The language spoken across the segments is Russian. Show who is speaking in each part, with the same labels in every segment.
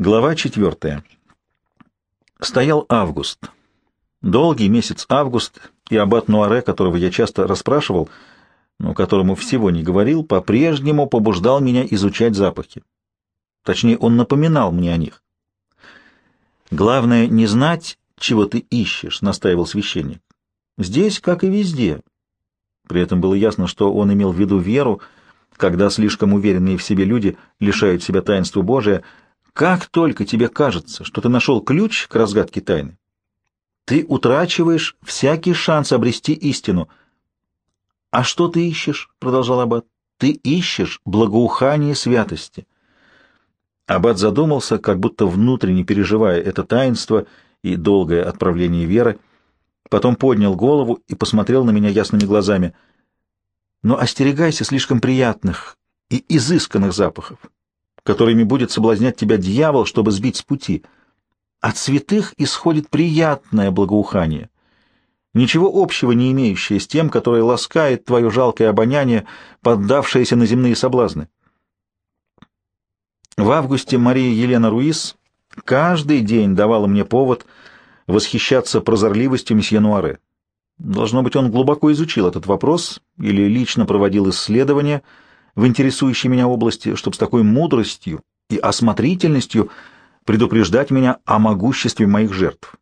Speaker 1: Глава четвертая. Стоял август. Долгий месяц август, и аббат Нуаре, которого я часто расспрашивал, но которому всего не говорил, по-прежнему побуждал меня изучать запахи. Точнее, он напоминал мне о них. «Главное не знать, чего ты ищешь», — настаивал священник. «Здесь, как и везде». При этом было ясно, что он имел в виду веру, когда слишком уверенные в себе люди лишают себя таинства Божия — как только тебе кажется, что ты нашел ключ к разгадке тайны, ты утрачиваешь всякий шанс обрести истину. — А что ты ищешь? — продолжал Аббат. — Ты ищешь благоухание святости. Аббат задумался, как будто внутренне переживая это таинство и долгое отправление веры, потом поднял голову и посмотрел на меня ясными глазами. Но остерегайся слишком приятных и изысканных запахов которыми будет соблазнять тебя дьявол, чтобы сбить с пути. От святых исходит приятное благоухание, ничего общего не имеющее с тем, которое ласкает твое жалкое обоняние, поддавшееся на земные соблазны. В августе Мария Елена Руис каждый день давала мне повод восхищаться прозорливостью месье Нуаре. Должно быть, он глубоко изучил этот вопрос или лично проводил исследования — в интересующей меня области, чтобы с такой мудростью и осмотрительностью предупреждать меня о могуществе моих жертв.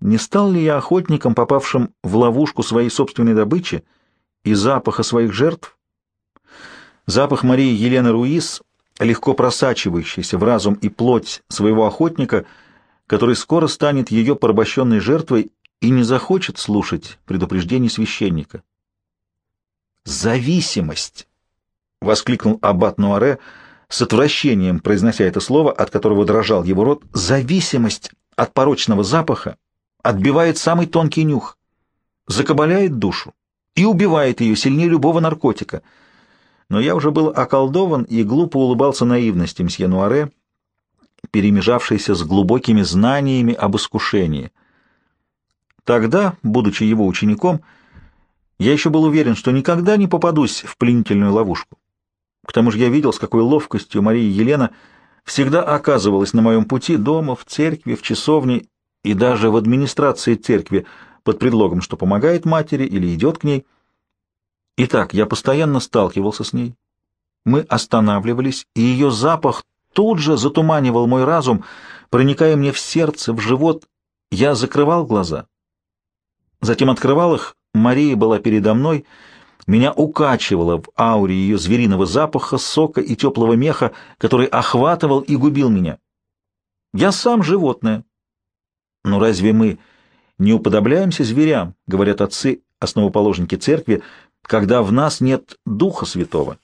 Speaker 1: Не стал ли я охотником, попавшим в ловушку своей собственной добычи и запаха своих жертв? Запах Марии Елены Руис, легко просачивающийся в разум и плоть своего охотника, который скоро станет ее порабощенной жертвой и не захочет слушать предупреждений священника. Зависимость — воскликнул аббат Нуаре, с отвращением произнося это слово, от которого дрожал его рот, — зависимость от порочного запаха отбивает самый тонкий нюх, закабаляет душу и убивает ее сильнее любого наркотика. Но я уже был околдован и глупо улыбался наивности мсье Нуаре, перемежавшейся с глубокими знаниями об искушении. Тогда, будучи его учеником, я еще был уверен, что никогда не попадусь в пленительную ловушку. К тому же я видел, с какой ловкостью Мария Елена всегда оказывалась на моем пути дома, в церкви, в часовне и даже в администрации церкви под предлогом, что помогает матери или идет к ней. Итак, я постоянно сталкивался с ней. Мы останавливались, и ее запах тут же затуманивал мой разум, проникая мне в сердце, в живот. Я закрывал глаза. Затем открывал их, Мария была передо мной — меня укачивало в ауре ее звериного запаха, сока и теплого меха, который охватывал и губил меня. Я сам животное. Но разве мы не уподобляемся зверям, говорят отцы, основоположники церкви, когда в нас нет Духа Святого?